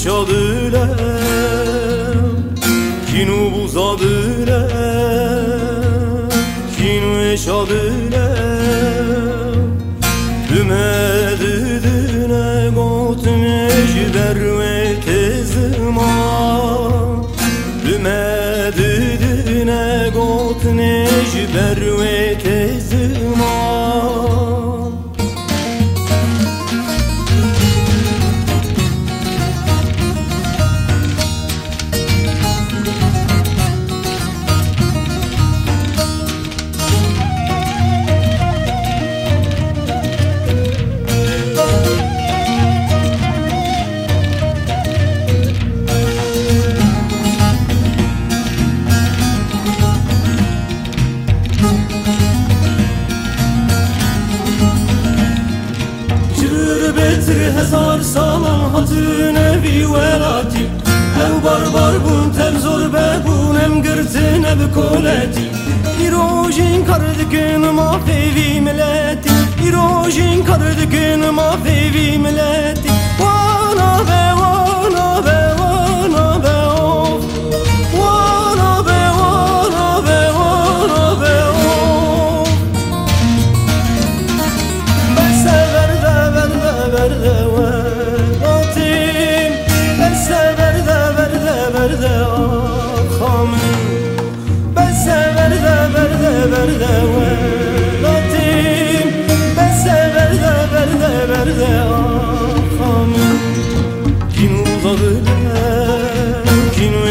Yaşadılar Kinu buzadılar Kinu yaşadılar Betri hezar salam hatun evi velati. Ev barbar bun tem zor be bun em girtin ev koleti. İrojin kardıkın ma fevi milleti İrojin kardıkın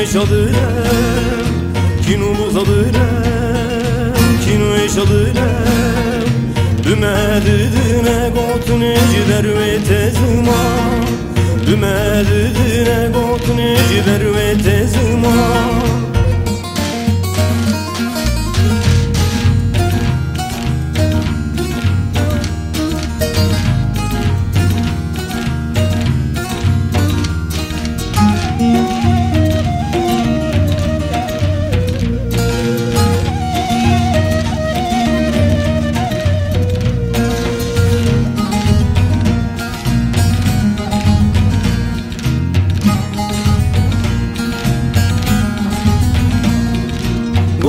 yaşadılar Kinu uzadılar, kinu yaşadılar Ümedidine gotun eciber ve tezma Ümedidine gotun eciber ve tezma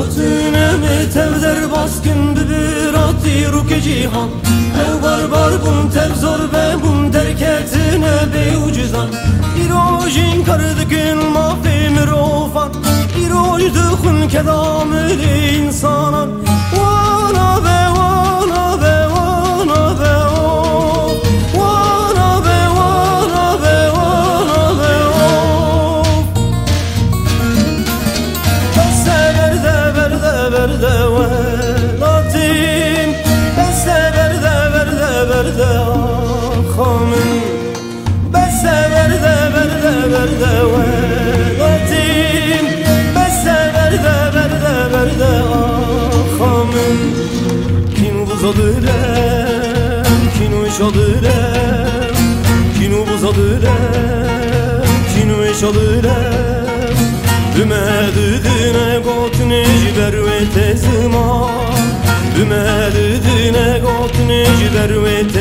Gotune me tevder baskın bir ati ruke cihan? Ev barbar bun tev zor be bun derketine be ucuzan İrojin kardıkın mafi mirofan İroj dıkın kedamil insanan verde velatim Beste verde verde verde akhamim Kinu buzadılar, kinu yaşadılar Kinu buzadılar, kinu yaşadılar Ümedidine got necber ve tezma. Ümedidine got necber ve tezma